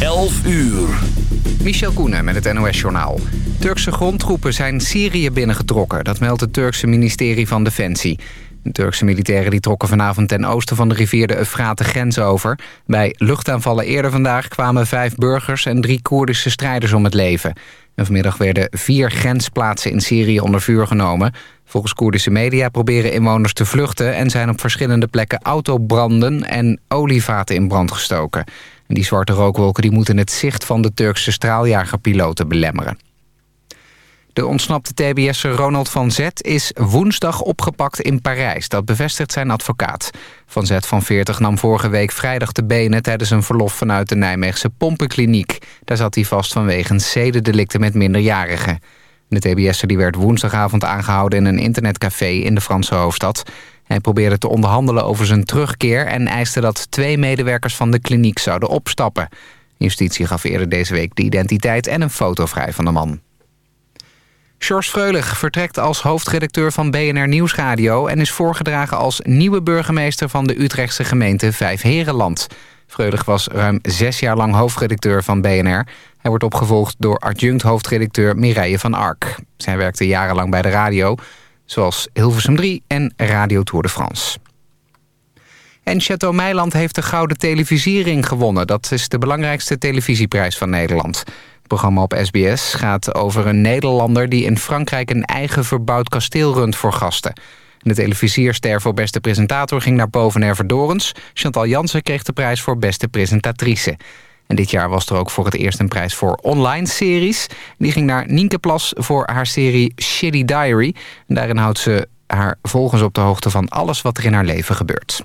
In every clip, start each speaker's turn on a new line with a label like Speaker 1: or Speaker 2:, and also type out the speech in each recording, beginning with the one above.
Speaker 1: 11 uur.
Speaker 2: Michel Koenen met het NOS-journaal. Turkse grondtroepen zijn Syrië binnengetrokken. Dat meldt het Turkse ministerie van Defensie. De Turkse militairen die trokken vanavond ten oosten van de rivier de Eufraat de grens over. Bij luchtaanvallen eerder vandaag kwamen vijf burgers en drie Koerdische strijders om het leven. En vanmiddag werden vier grensplaatsen in Syrië onder vuur genomen. Volgens Koerdische media proberen inwoners te vluchten... en zijn op verschillende plekken autobranden en olievaten in brand gestoken. Die zwarte rookwolken die moeten het zicht van de Turkse straaljagerpiloten belemmeren. De ontsnapte TBS'er Ronald van Zet is woensdag opgepakt in Parijs. Dat bevestigt zijn advocaat. Van Zet van 40 nam vorige week vrijdag de benen... tijdens een verlof vanuit de Nijmeegse pompenkliniek. Daar zat hij vast vanwege zedendelicten met minderjarigen. De TBS'er werd woensdagavond aangehouden in een internetcafé in de Franse hoofdstad. Hij probeerde te onderhandelen over zijn terugkeer... en eiste dat twee medewerkers van de kliniek zouden opstappen. Justitie gaf eerder deze week de identiteit en een foto vrij van de man. George Freulich vertrekt als hoofdredacteur van BNR Nieuwsradio... en is voorgedragen als nieuwe burgemeester van de Utrechtse gemeente Vijfherenland. Freulich was ruim zes jaar lang hoofdredacteur van BNR. Hij wordt opgevolgd door adjunct-hoofdredacteur Mireille van Ark. Zij werkte jarenlang bij de radio, zoals Hilversum 3 en Radio Tour de France. En Chateau Meiland heeft de Gouden Televisiering gewonnen. Dat is de belangrijkste televisieprijs van Nederland. Het programma op SBS gaat over een Nederlander... die in Frankrijk een eigen verbouwd kasteel runt voor gasten. De televisierster voor beste presentator ging naar Boven Dorens. Chantal Jansen kreeg de prijs voor beste presentatrice. En dit jaar was er ook voor het eerst een prijs voor online series. Die ging naar Nienke Plas voor haar serie Shitty Diary. Daarin houdt ze haar volgens op de hoogte van alles wat er in haar leven gebeurt.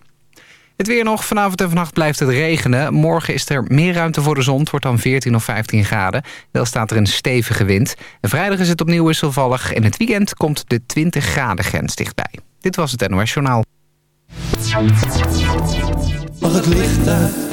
Speaker 2: Het weer nog. Vanavond en vannacht blijft het regenen. Morgen is er meer ruimte voor de zon. Het wordt dan 14 of 15 graden. Wel staat er een stevige wind. En vrijdag is het opnieuw wisselvallig. En het weekend komt de 20 graden grens dichtbij. Dit was het NOS Journaal.
Speaker 3: Mag het licht uit?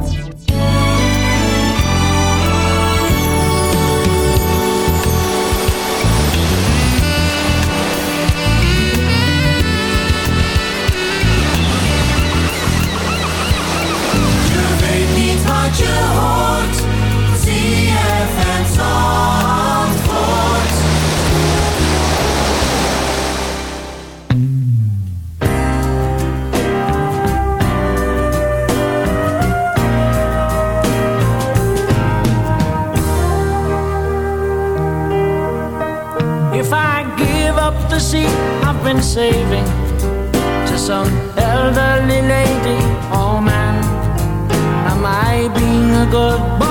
Speaker 4: saving to some elderly lady. Oh man, am I being a good boy?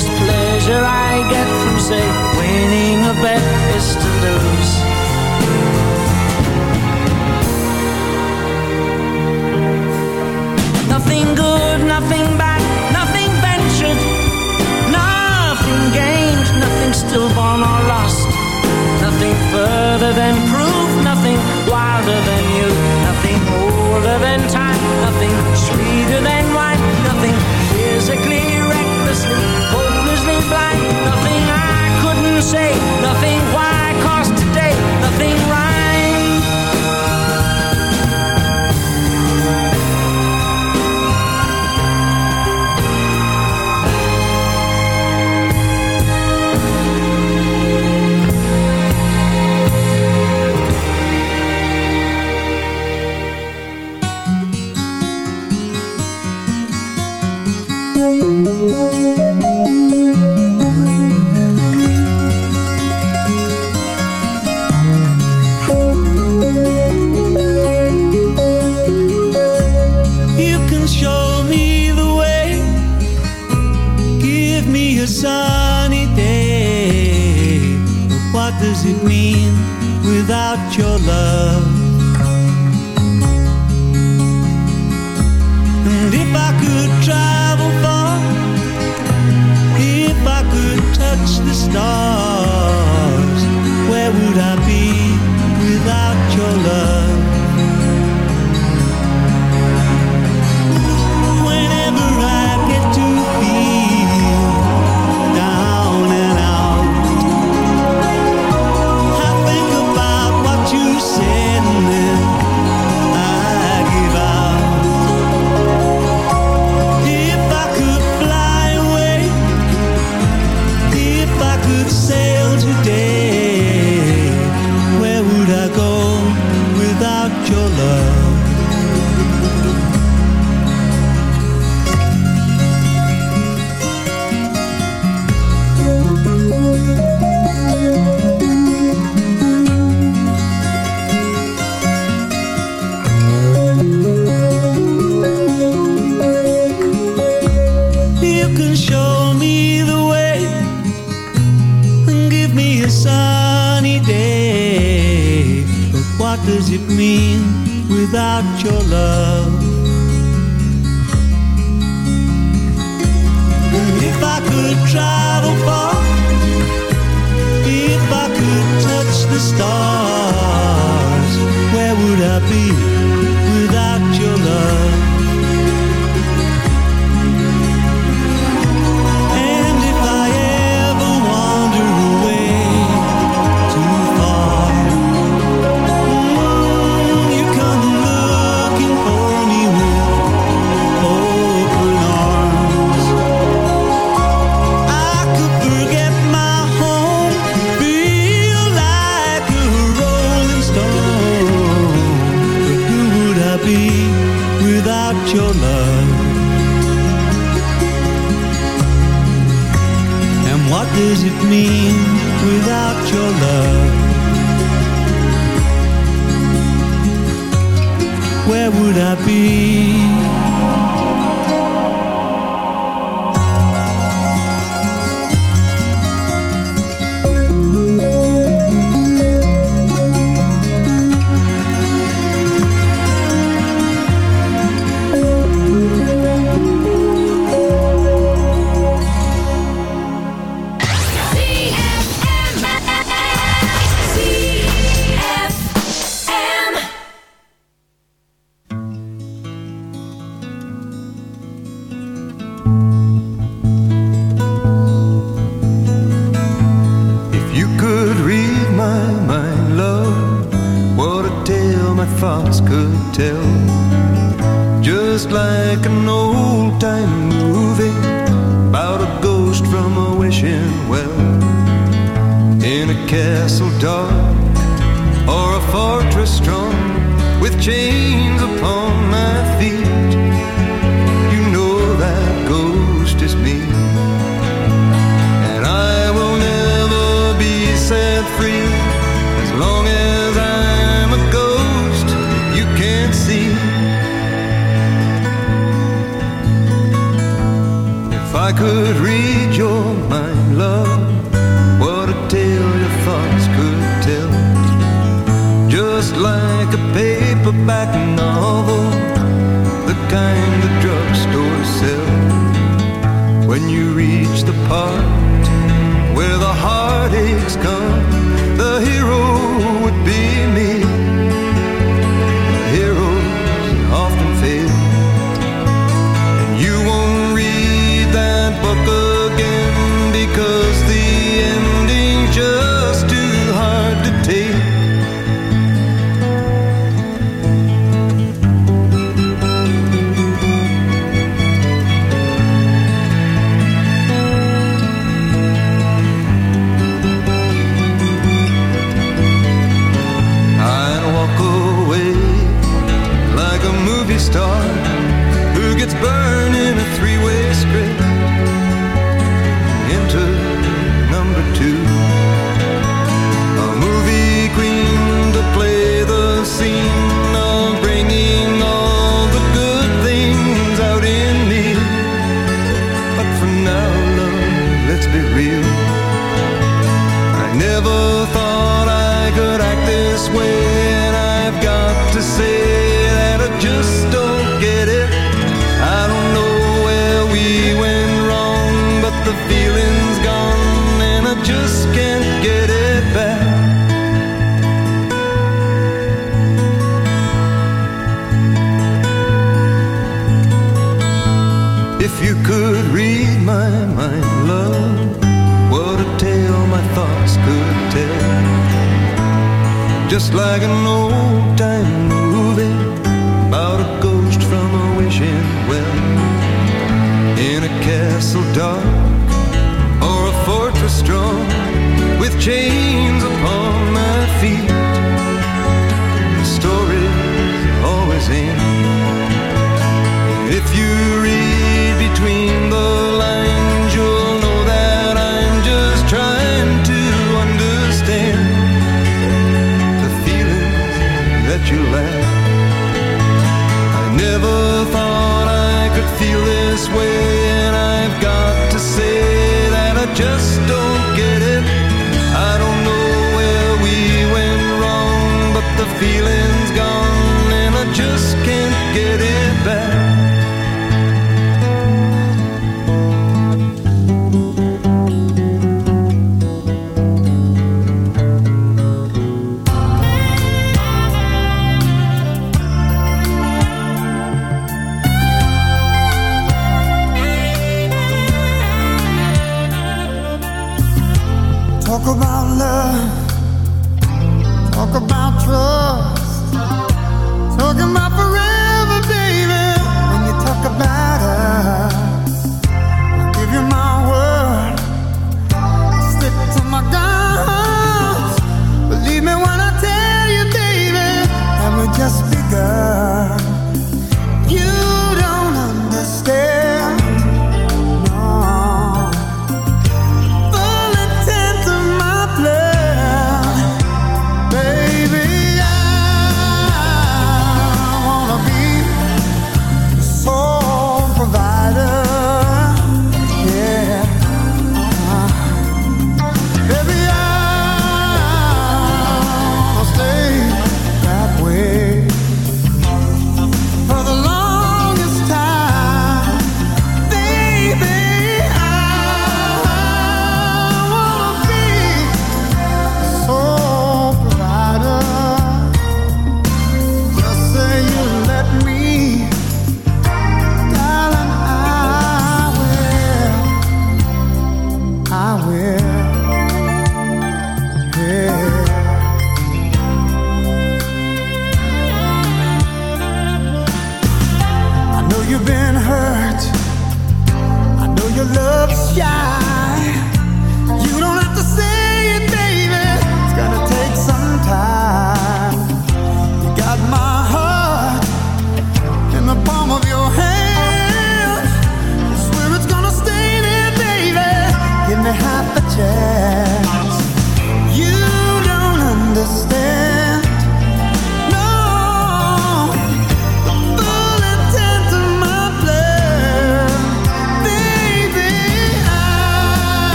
Speaker 4: greatest pleasure I
Speaker 1: get from, say, winning a bet is to
Speaker 5: lose.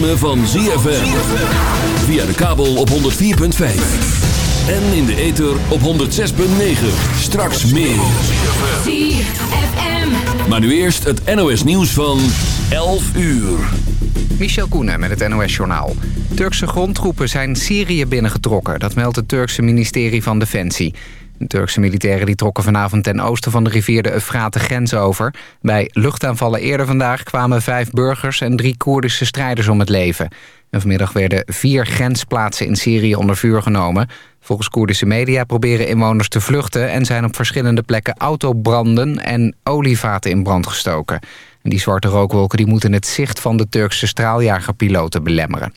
Speaker 5: Ritme van ZFM. Via de kabel op 104.5. En in de ether op 106.9. Straks meer.
Speaker 6: ZFM.
Speaker 5: Maar nu eerst het NOS nieuws van 11 uur.
Speaker 2: Michel Koenen met het NOS-journaal. Turkse grondtroepen zijn Syrië binnengetrokken. Dat meldt het Turkse ministerie van Defensie. Turkse militairen die trokken vanavond ten oosten van de rivier de Eufraat de grens over. Bij luchtaanvallen eerder vandaag kwamen vijf burgers en drie Koerdische strijders om het leven. En vanmiddag werden vier grensplaatsen in Syrië onder vuur genomen. Volgens Koerdische media proberen inwoners te vluchten... en zijn op verschillende plekken autobranden en olievaten in brand gestoken. En die zwarte rookwolken die moeten het zicht van de Turkse straaljagerpiloten belemmeren.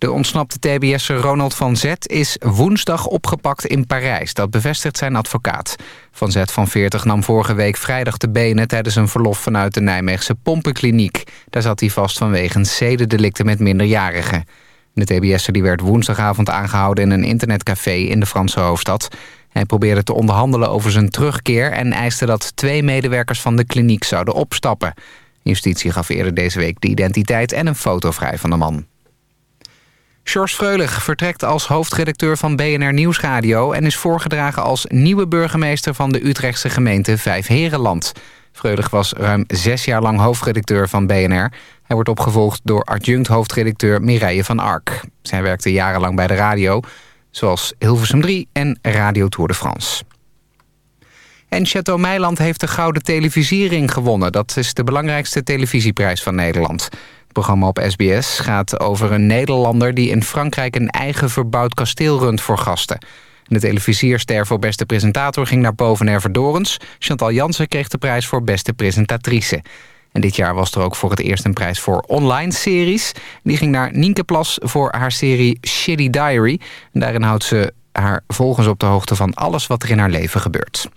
Speaker 2: De ontsnapte TBS'er Ronald van Zet is woensdag opgepakt in Parijs. Dat bevestigt zijn advocaat. Van Zet van 40 nam vorige week vrijdag de benen... tijdens een verlof vanuit de Nijmeegse pompenkliniek. Daar zat hij vast vanwege zedendelicten met minderjarigen. De TBS'er die werd woensdagavond aangehouden in een internetcafé in de Franse hoofdstad. Hij probeerde te onderhandelen over zijn terugkeer... en eiste dat twee medewerkers van de kliniek zouden opstappen. Justitie gaf eerder deze week de identiteit en een foto vrij van de man. George Freulich vertrekt als hoofdredacteur van BNR Nieuwsradio... en is voorgedragen als nieuwe burgemeester van de Utrechtse gemeente Vijfherenland. Freulich was ruim zes jaar lang hoofdredacteur van BNR. Hij wordt opgevolgd door adjunct-hoofdredacteur Mireille van Ark. Zij werkte jarenlang bij de radio, zoals Hilversum 3 en Radio Tour de France. En Chateau Meiland heeft de Gouden Televisiering gewonnen. Dat is de belangrijkste televisieprijs van Nederland. Het programma op SBS gaat over een Nederlander... die in Frankrijk een eigen verbouwd kasteel runt voor gasten. De televisierster voor beste presentator ging naar Boven Verdorens. Chantal Jansen kreeg de prijs voor beste presentatrice. En dit jaar was er ook voor het eerst een prijs voor online series. Die ging naar Nienke Plas voor haar serie Shitty Diary. En daarin houdt ze haar volgens op de hoogte van alles wat er in haar leven gebeurt.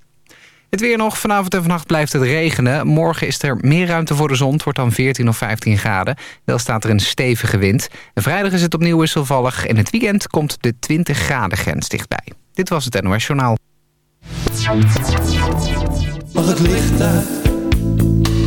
Speaker 2: Het weer nog. Vanavond en vannacht blijft het regenen. Morgen is er meer ruimte voor de zon. Het wordt dan 14 of 15 graden. Wel staat er een stevige wind. En vrijdag is het opnieuw wisselvallig. En het weekend komt de 20 graden grens dichtbij. Dit was het NOS Journaal.
Speaker 7: Mag het licht uit?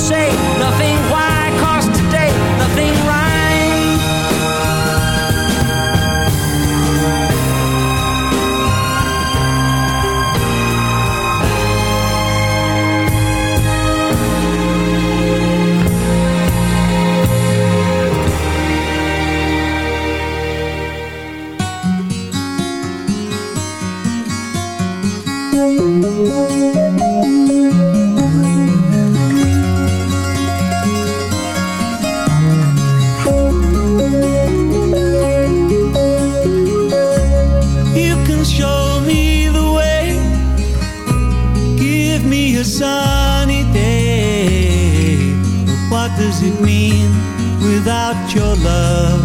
Speaker 4: say nothing why cause today nothing
Speaker 7: rhymes your love.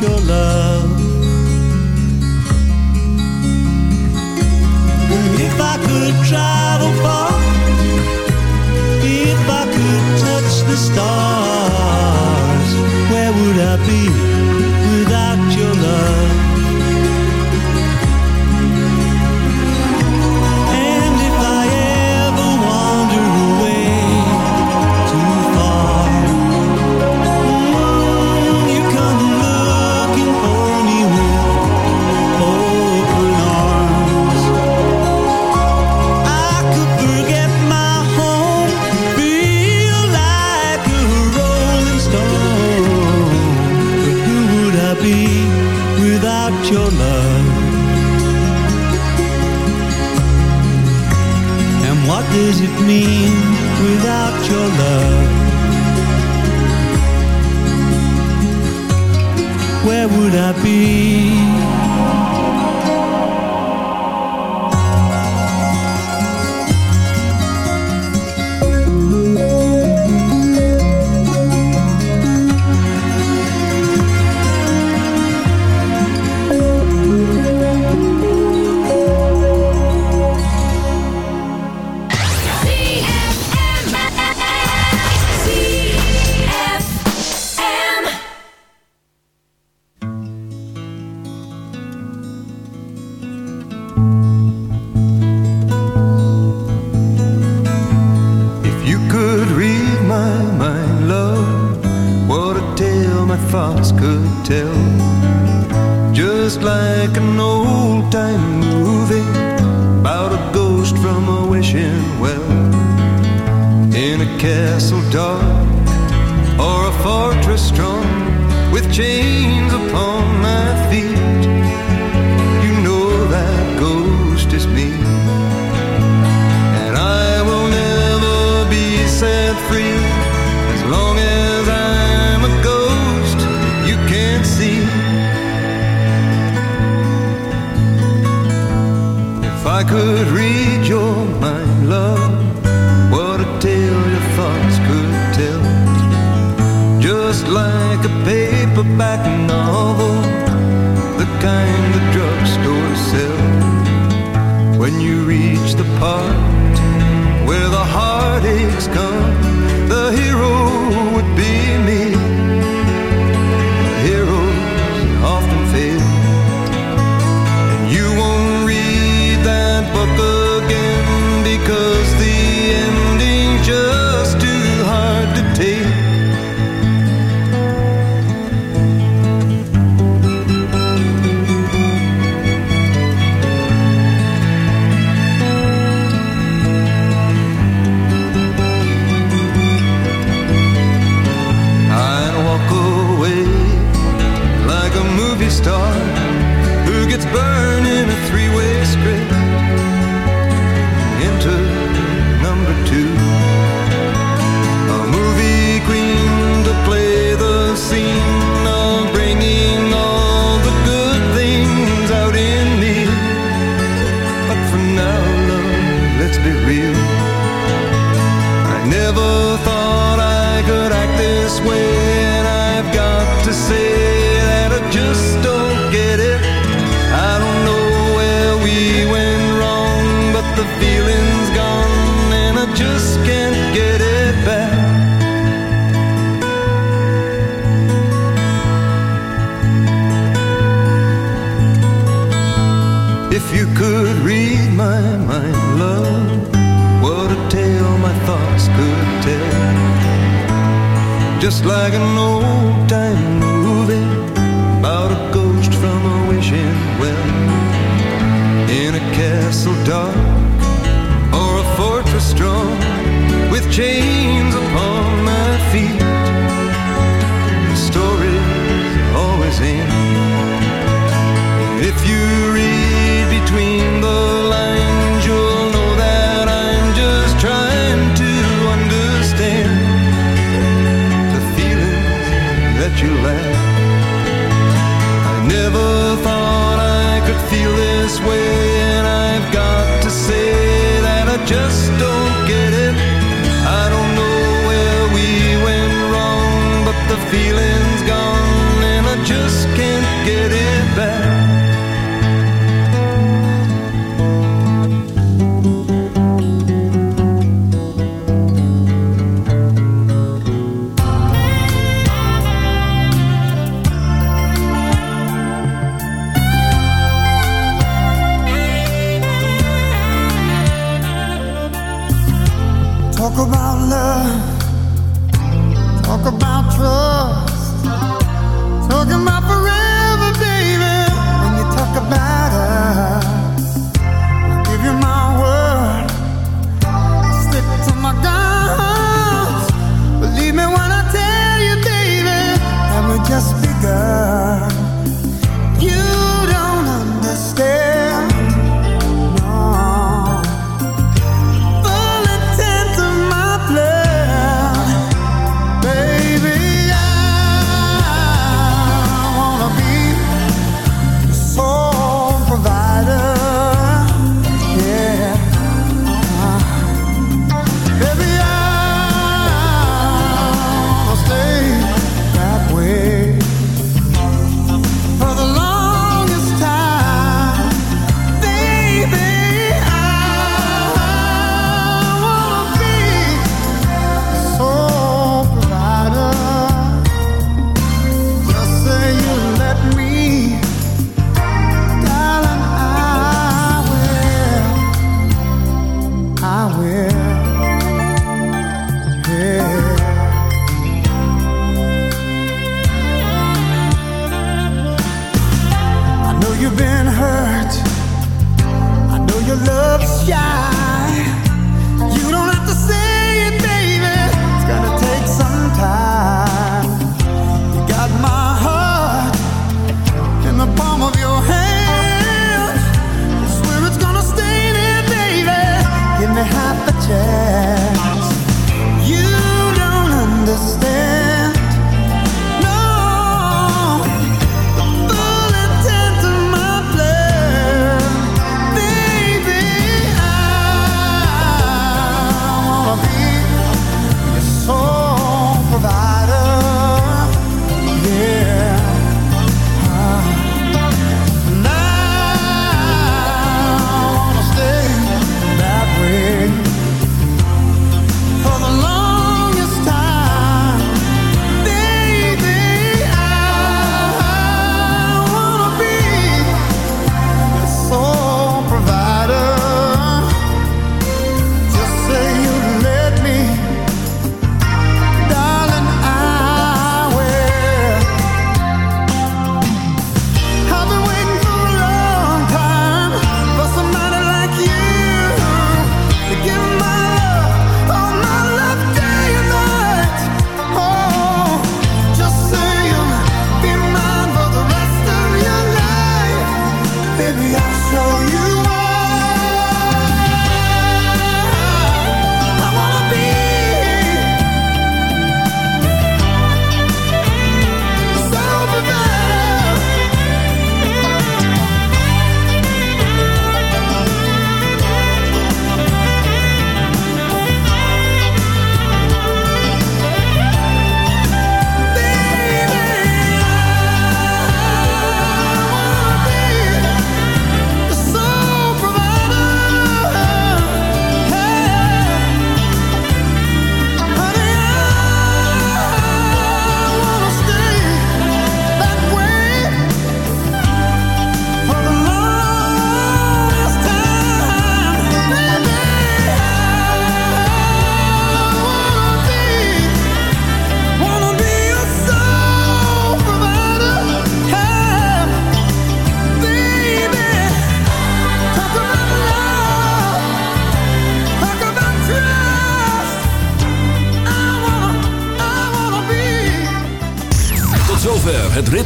Speaker 7: your love.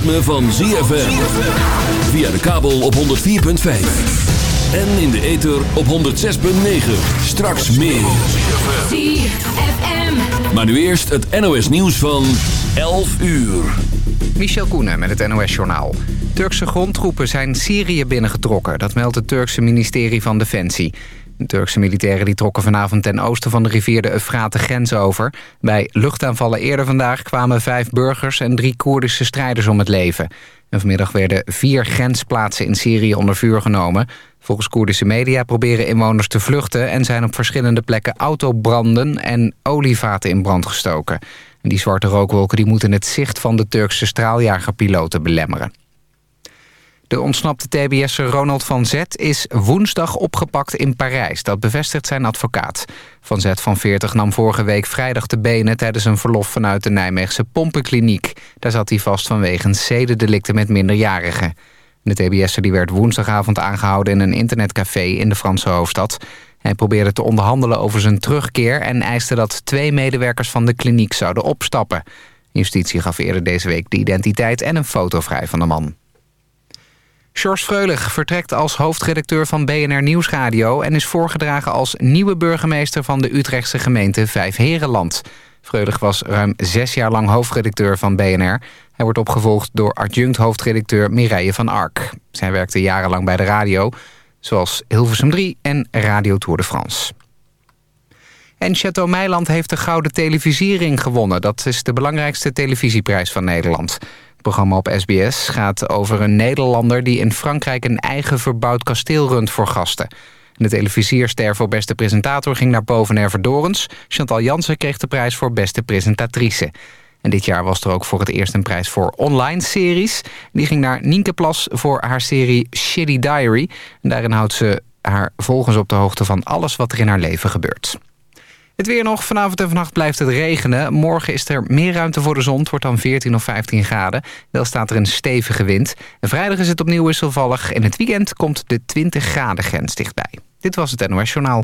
Speaker 5: Ritme van ZFM. Via de kabel op 104.5. En in de ether op 106.9. Straks meer.
Speaker 8: ZFM.
Speaker 5: Maar nu eerst het NOS nieuws van 11 uur.
Speaker 2: Michel Koenen met het NOS-journaal. Turkse grondtroepen zijn Syrië binnengetrokken. Dat meldt het Turkse ministerie van Defensie. De Turkse militairen die trokken vanavond ten oosten van de rivier de Eufraat grens over. Bij luchtaanvallen eerder vandaag kwamen vijf burgers en drie Koerdische strijders om het leven. En vanmiddag werden vier grensplaatsen in Syrië onder vuur genomen. Volgens Koerdische media proberen inwoners te vluchten... en zijn op verschillende plekken autobranden en olievaten in brand gestoken. En die zwarte rookwolken die moeten het zicht van de Turkse straaljagerpiloten belemmeren. De ontsnapte TBS'er Ronald van Zet is woensdag opgepakt in Parijs. Dat bevestigt zijn advocaat. Van Zet van 40 nam vorige week vrijdag de benen... tijdens een verlof vanuit de Nijmeegse pompenkliniek. Daar zat hij vast vanwege zedendelicten met minderjarigen. De TBS'er die werd woensdagavond aangehouden in een internetcafé in de Franse hoofdstad. Hij probeerde te onderhandelen over zijn terugkeer... en eiste dat twee medewerkers van de kliniek zouden opstappen. Justitie gaf eerder deze week de identiteit en een foto vrij van de man. George Freulich vertrekt als hoofdredacteur van BNR Nieuwsradio... en is voorgedragen als nieuwe burgemeester van de Utrechtse gemeente Vijfherenland. Freulich was ruim zes jaar lang hoofdredacteur van BNR. Hij wordt opgevolgd door adjunct hoofdredacteur Mireille van Ark. Zij werkte jarenlang bij de radio, zoals Hilversum 3 en Radio Tour de France. En Chateau Meiland heeft de Gouden Televisiering gewonnen. Dat is de belangrijkste televisieprijs van Nederland. Het programma op SBS gaat over een Nederlander... die in Frankrijk een eigen verbouwd kasteel runt voor gasten. De televisierster voor beste presentator ging naar Boven Dorens. Chantal Jansen kreeg de prijs voor beste presentatrice. En dit jaar was er ook voor het eerst een prijs voor online series. Die ging naar Nienke Plas voor haar serie Shitty Diary. Daarin houdt ze haar volgens op de hoogte van alles wat er in haar leven gebeurt. Het weer nog. Vanavond en vannacht blijft het regenen. Morgen is er meer ruimte voor de zon. Het wordt dan 14 of 15 graden. Wel staat er een stevige wind. En vrijdag is het opnieuw wisselvallig. En het weekend komt de 20 graden grens dichtbij. Dit was het NOS Journaal.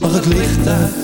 Speaker 7: Het licht?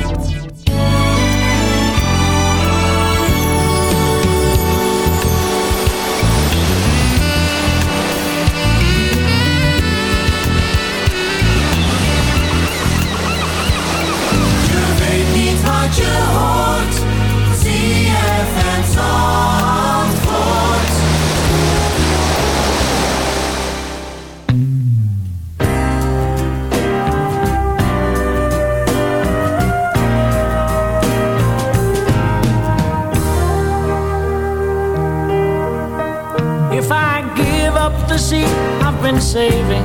Speaker 4: saving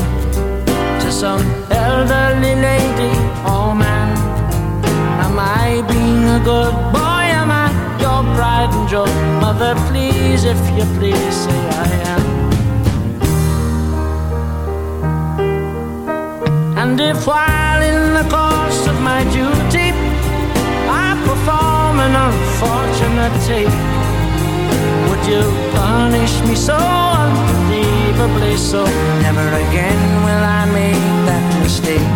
Speaker 4: to some elderly lady or a good boy? Am I your pride and joy? Mother, please, if you please, say I am. And if while in the course of my duty I perform an unfortunate tape would you punish me so unbelievably so? Never again will I make that mistake.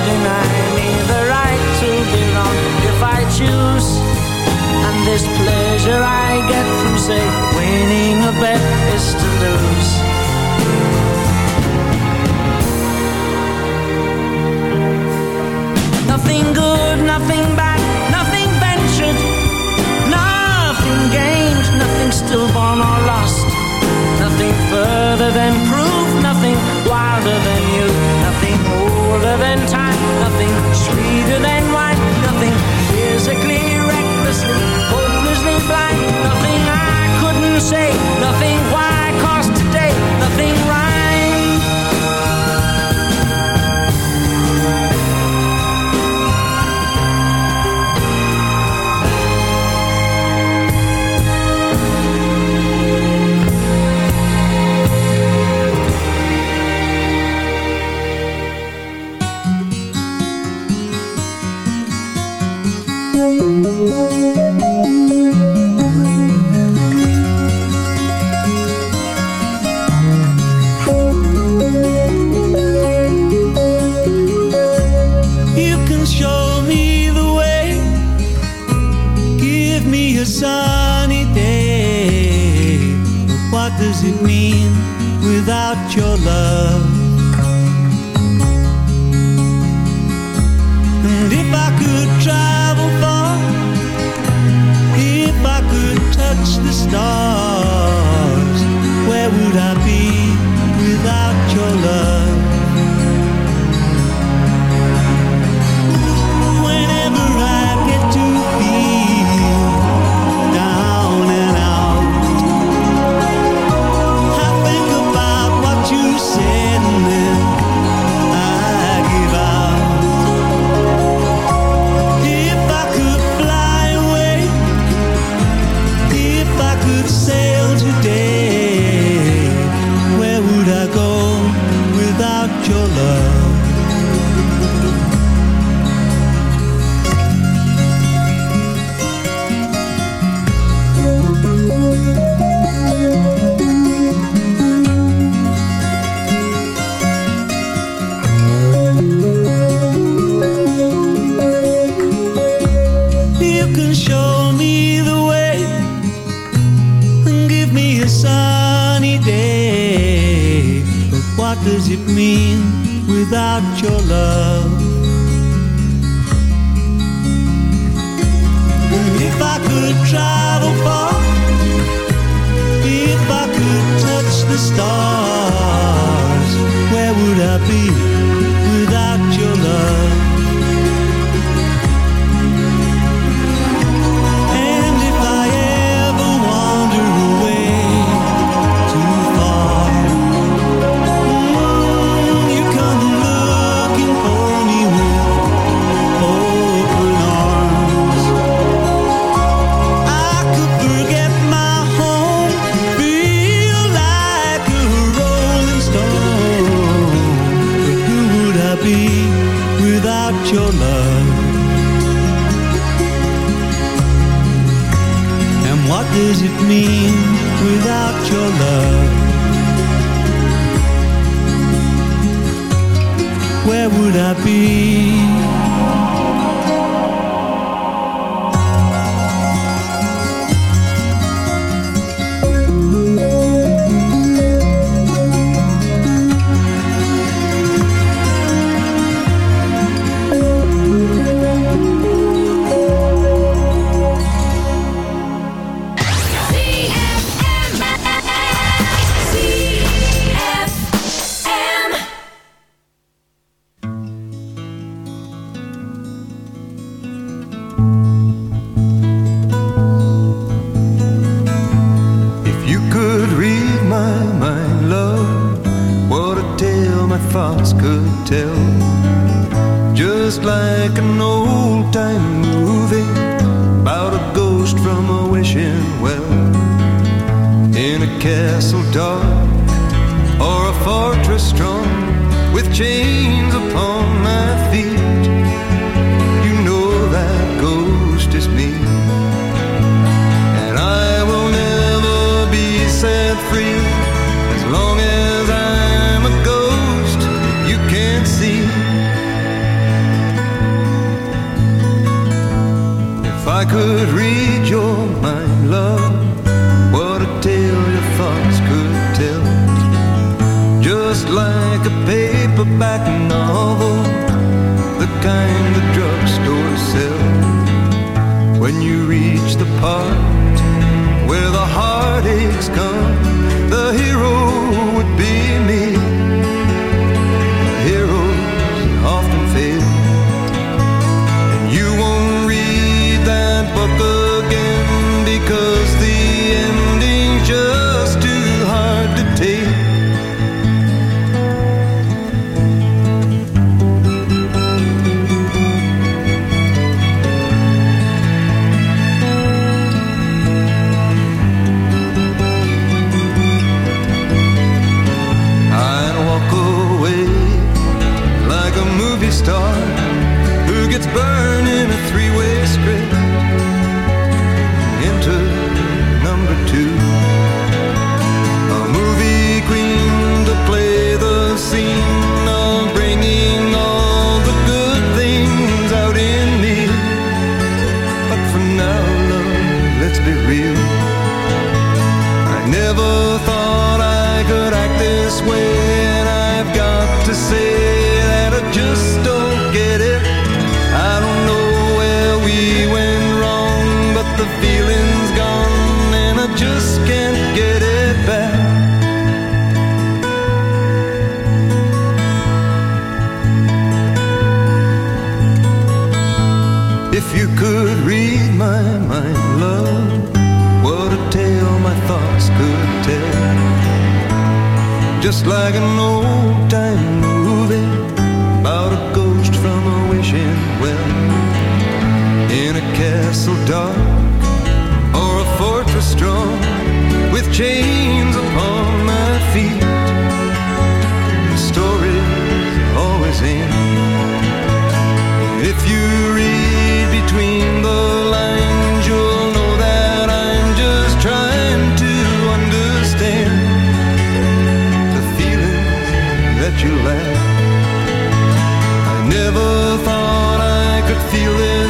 Speaker 1: Saturday night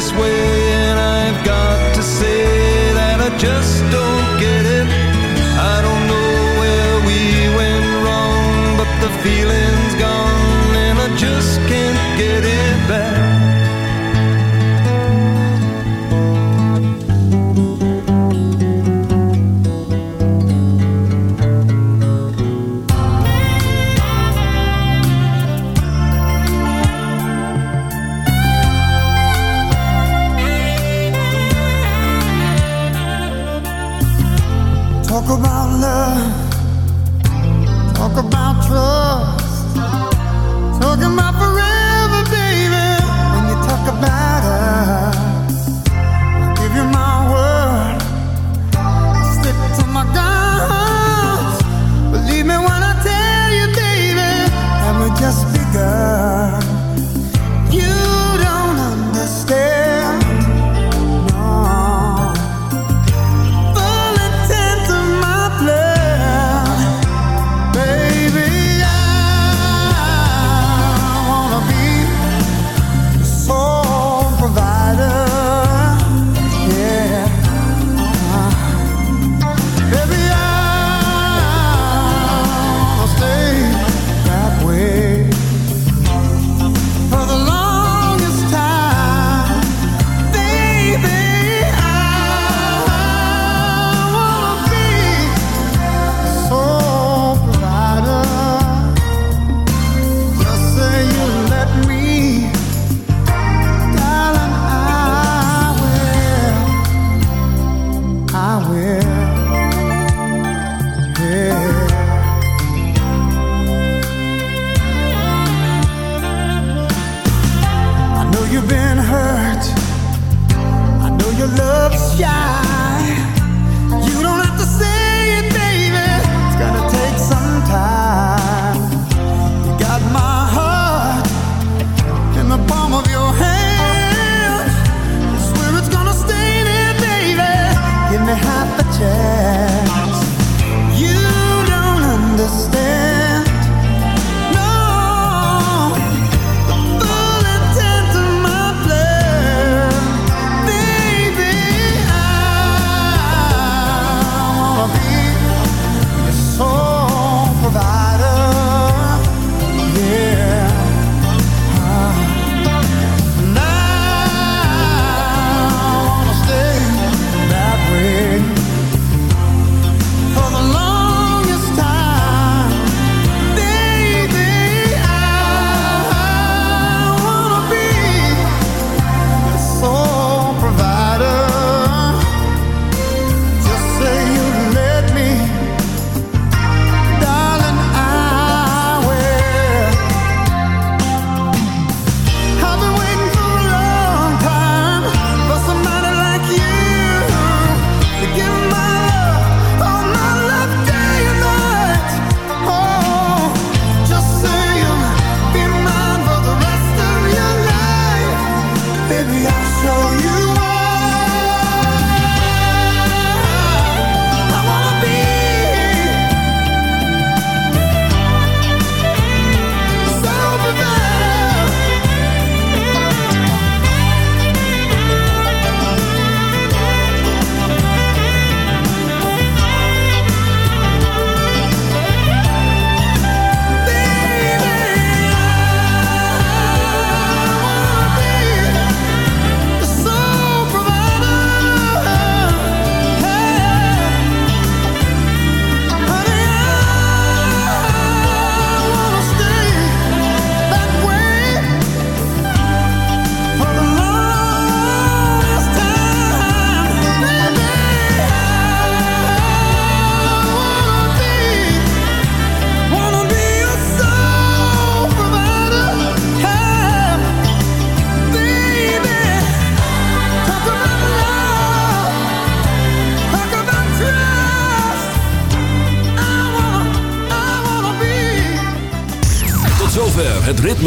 Speaker 1: this way,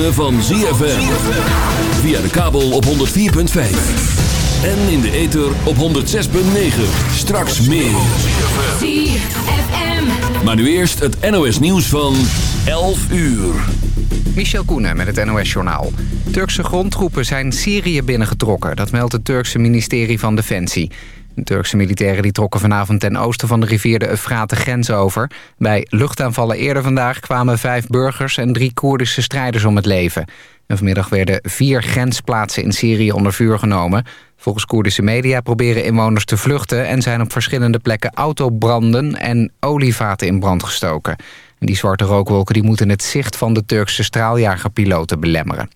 Speaker 5: ritme van ZFM. Via de kabel op 104.5. En in de ether op 106.9. Straks meer. Maar nu eerst het NOS nieuws van 11 uur.
Speaker 2: Michel Koenen met het NOS-journaal. Turkse grondtroepen zijn Syrië binnengetrokken. Dat meldt het Turkse ministerie van Defensie. Turkse militairen die trokken vanavond ten oosten van de rivier de Eufraat de grens over. Bij luchtaanvallen eerder vandaag kwamen vijf burgers en drie Koerdische strijders om het leven. En vanmiddag werden vier grensplaatsen in Syrië onder vuur genomen. Volgens Koerdische media proberen inwoners te vluchten... en zijn op verschillende plekken autobranden en olievaten in brand gestoken. En die zwarte rookwolken die moeten het zicht van de Turkse straaljagerpiloten belemmeren.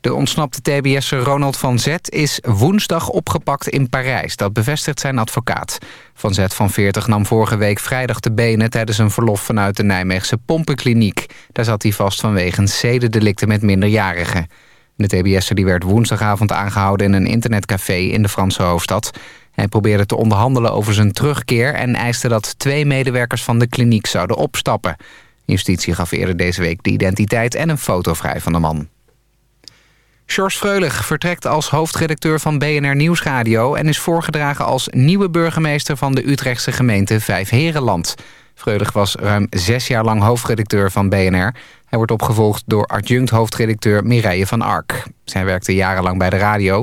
Speaker 2: De ontsnapte TBS'er Ronald van Zet is woensdag opgepakt in Parijs. Dat bevestigt zijn advocaat. Van Zet van 40 nam vorige week vrijdag de benen... tijdens een verlof vanuit de Nijmeegse pompenkliniek. Daar zat hij vast vanwege zedendelicten met minderjarigen. De TBS'er die werd woensdagavond aangehouden in een internetcafé in de Franse hoofdstad. Hij probeerde te onderhandelen over zijn terugkeer... en eiste dat twee medewerkers van de kliniek zouden opstappen. Justitie gaf eerder deze week de identiteit en een foto vrij van de man. George Freulich vertrekt als hoofdredacteur van BNR Nieuwsradio... en is voorgedragen als nieuwe burgemeester van de Utrechtse gemeente Vijfherenland. Freulich was ruim zes jaar lang hoofdredacteur van BNR. Hij wordt opgevolgd door adjunct-hoofdredacteur Mireille van Ark. Zij werkte jarenlang bij de radio,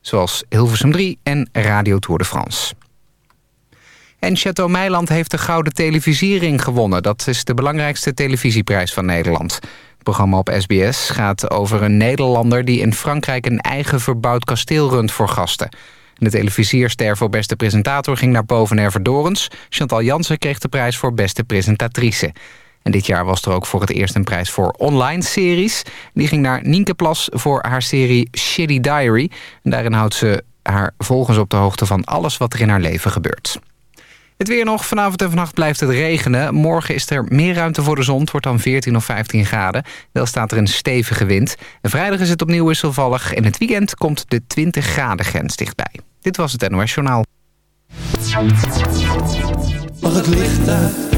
Speaker 2: zoals Hilversum 3 en Radio Tour de France. En Chateau Meiland heeft de Gouden Televisiering gewonnen. Dat is de belangrijkste televisieprijs van Nederland. Het programma op SBS gaat over een Nederlander... die in Frankrijk een eigen verbouwd kasteel runt voor gasten. De televisierster voor beste presentator ging naar Boven Dorens. Chantal Jansen kreeg de prijs voor beste presentatrice. En dit jaar was er ook voor het eerst een prijs voor online series. Die ging naar Nienke Plas voor haar serie Shitty Diary. Daarin houdt ze haar volgens op de hoogte van alles wat er in haar leven gebeurt. Het weer nog. Vanavond en vannacht blijft het regenen. Morgen is er meer ruimte voor de zon. Het wordt dan 14 of 15 graden. Wel staat er een stevige wind. En vrijdag is het opnieuw wisselvallig. En het weekend komt de 20 graden grens dichtbij. Dit was het NOS Journaal.
Speaker 7: Mag het licht?